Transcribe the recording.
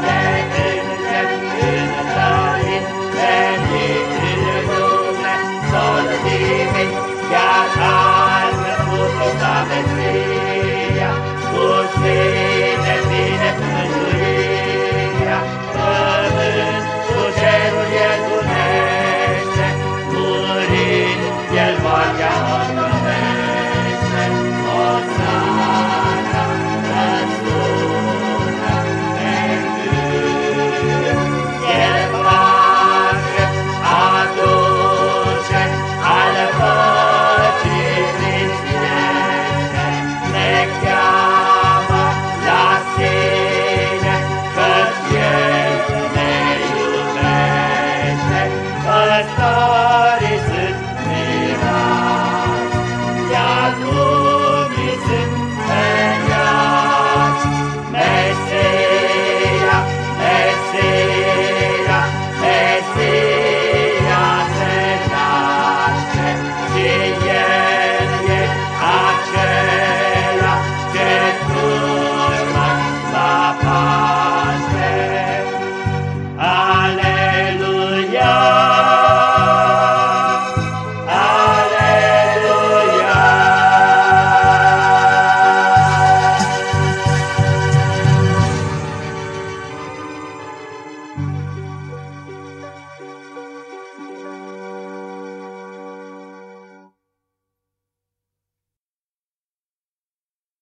Let it. Christ.